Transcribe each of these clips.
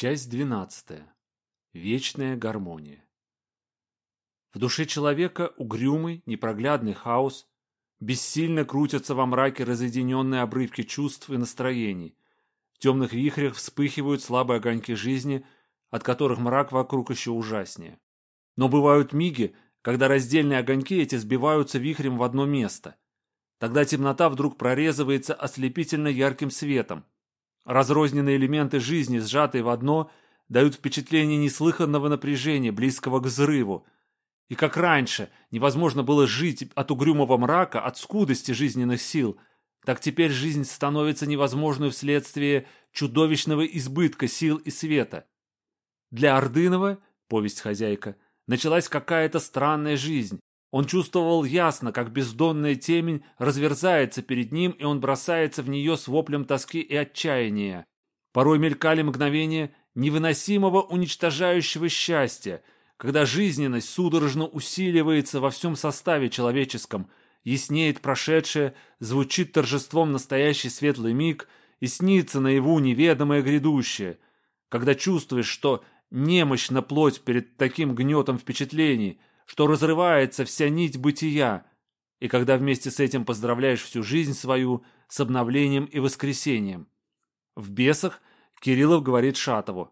Часть двенадцатая. Вечная гармония. В душе человека угрюмый, непроглядный хаос, бессильно крутятся во мраке разъединенные обрывки чувств и настроений. В темных вихрях вспыхивают слабые огоньки жизни, от которых мрак вокруг еще ужаснее. Но бывают миги, когда раздельные огоньки эти сбиваются вихрем в одно место. Тогда темнота вдруг прорезывается ослепительно ярким светом. Разрозненные элементы жизни, сжатые в одно, дают впечатление неслыханного напряжения, близкого к взрыву. И как раньше невозможно было жить от угрюмого мрака, от скудости жизненных сил, так теперь жизнь становится невозможной вследствие чудовищного избытка сил и света. Для Ордынова, повесть хозяйка, началась какая-то странная жизнь. Он чувствовал ясно, как бездонная темень разверзается перед ним, и он бросается в нее с воплем тоски и отчаяния. Порой мелькали мгновения невыносимого уничтожающего счастья, когда жизненность судорожно усиливается во всем составе человеческом, яснеет прошедшее, звучит торжеством настоящий светлый миг и снится наяву неведомое грядущее, когда чувствуешь, что немощна плоть перед таким гнетом впечатлений, что разрывается вся нить бытия, и когда вместе с этим поздравляешь всю жизнь свою с обновлением и воскресением. В «Бесах» Кириллов говорит Шатову.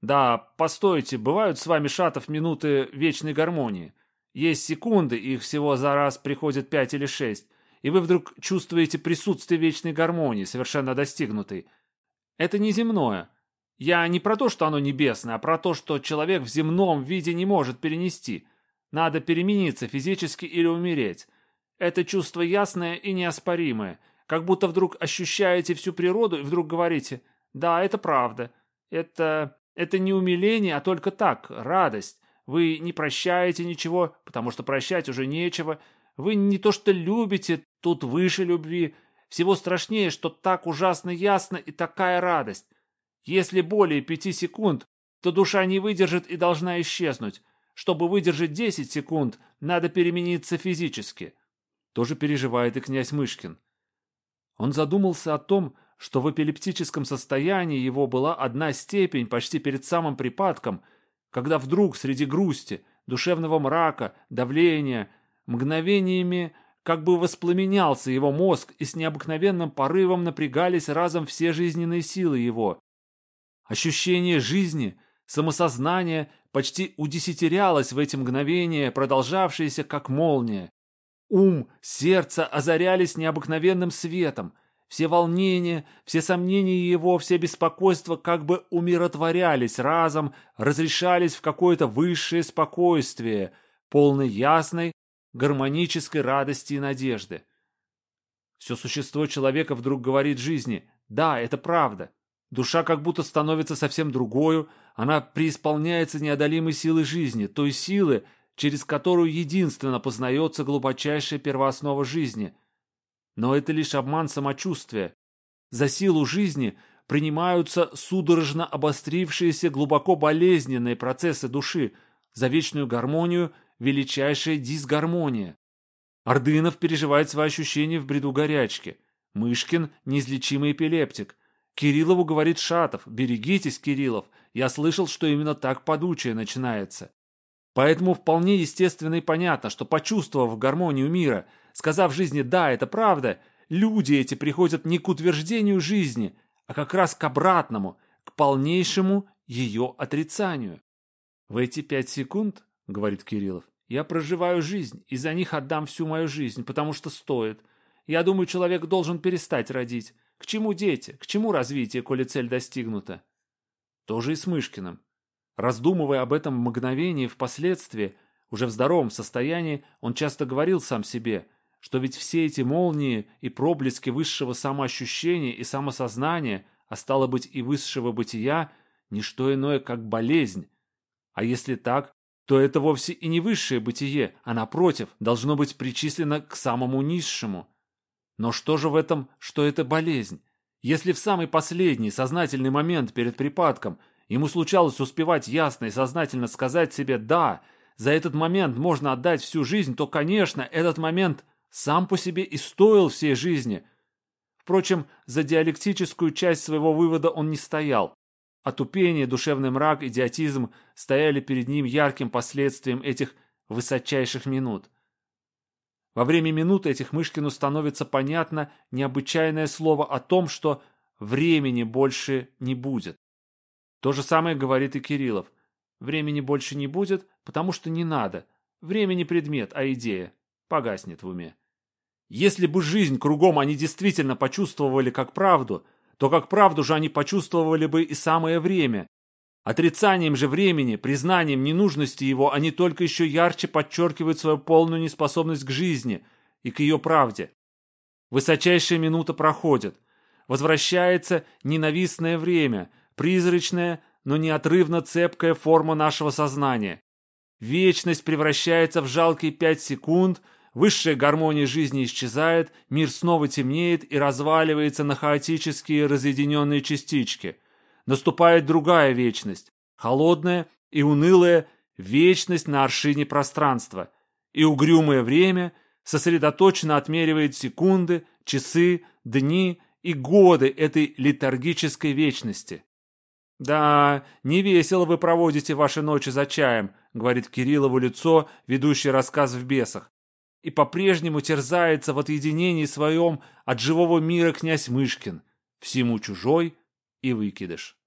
«Да, постойте, бывают с вами, Шатов, минуты вечной гармонии. Есть секунды, их всего за раз приходит пять или шесть, и вы вдруг чувствуете присутствие вечной гармонии, совершенно достигнутой. Это не земное, я не про то, что оно небесное, а про то, что человек в земном виде не может перенести. Надо перемениться физически или умереть. Это чувство ясное и неоспоримое. Как будто вдруг ощущаете всю природу и вдруг говорите «Да, это правда». Это... это не умиление, а только так, радость. Вы не прощаете ничего, потому что прощать уже нечего. Вы не то что любите, тут выше любви. Всего страшнее, что так ужасно ясно и такая радость. Если более пяти секунд, то душа не выдержит и должна исчезнуть. Чтобы выдержать десять секунд, надо перемениться физически. Тоже переживает и князь Мышкин. Он задумался о том, что в эпилептическом состоянии его была одна степень почти перед самым припадком, когда вдруг среди грусти, душевного мрака, давления, мгновениями как бы воспламенялся его мозг, и с необыкновенным порывом напрягались разом все жизненные силы его. Ощущение жизни, самосознание почти удесятерялось в эти мгновения, продолжавшиеся как молния. Ум, сердце озарялись необыкновенным светом. Все волнения, все сомнения его, все беспокойства как бы умиротворялись разом, разрешались в какое-то высшее спокойствие, полной ясной, гармонической радости и надежды. Все существо человека вдруг говорит жизни «Да, это правда». Душа как будто становится совсем другою, она преисполняется неодолимой силой жизни, той силы, через которую единственно познается глубочайшая первооснова жизни. Но это лишь обман самочувствия. За силу жизни принимаются судорожно обострившиеся глубоко болезненные процессы души, за вечную гармонию величайшая дисгармония. Ордынов переживает свои ощущения в бреду горячки. Мышкин – неизлечимый эпилептик. Кириллову говорит Шатов, берегитесь, Кириллов, я слышал, что именно так подучие начинается. Поэтому вполне естественно и понятно, что почувствовав гармонию мира, сказав жизни «да, это правда», люди эти приходят не к утверждению жизни, а как раз к обратному, к полнейшему ее отрицанию. «В эти пять секунд, — говорит Кириллов, — я проживаю жизнь, и за них отдам всю мою жизнь, потому что стоит. Я думаю, человек должен перестать родить. К чему дети? К чему развитие, коли цель достигнута? Тоже и с Мышкиным. Раздумывая об этом мгновении впоследствии, уже в здоровом состоянии, он часто говорил сам себе, что ведь все эти молнии и проблески высшего самоощущения и самосознания, а стало быть и высшего бытия, не что иное, как болезнь. А если так, то это вовсе и не высшее бытие, а напротив, должно быть причислено к самому низшему – но что же в этом, что это болезнь? Если в самый последний сознательный момент перед припадком ему случалось успевать ясно и сознательно сказать себе «да», за этот момент можно отдать всю жизнь, то, конечно, этот момент сам по себе и стоил всей жизни. Впрочем, за диалектическую часть своего вывода он не стоял. Отупение, душевный мрак, идиотизм стояли перед ним ярким последствием этих высочайших минут. Во время минут этих Мышкину становится понятно необычайное слово о том, что времени больше не будет. То же самое говорит и Кириллов. Времени больше не будет, потому что не надо. Время не предмет, а идея. Погаснет в уме. Если бы жизнь кругом они действительно почувствовали как правду, то как правду же они почувствовали бы и самое время. Отрицанием же времени, признанием ненужности его, они только еще ярче подчеркивают свою полную неспособность к жизни и к ее правде. Высочайшая минута проходит. Возвращается ненавистное время, призрачная, но неотрывно цепкая форма нашего сознания. Вечность превращается в жалкие пять секунд, высшая гармония жизни исчезает, мир снова темнеет и разваливается на хаотические разъединенные частички. Наступает другая вечность, холодная и унылая вечность на аршине пространства. И угрюмое время сосредоточенно отмеривает секунды, часы, дни и годы этой летаргической вечности. «Да, не весело вы проводите ваши ночи за чаем», — говорит Кириллову лицо, ведущий рассказ в бесах. И по-прежнему терзается в отъединении своем от живого мира князь Мышкин, всему чужой и выкидыш.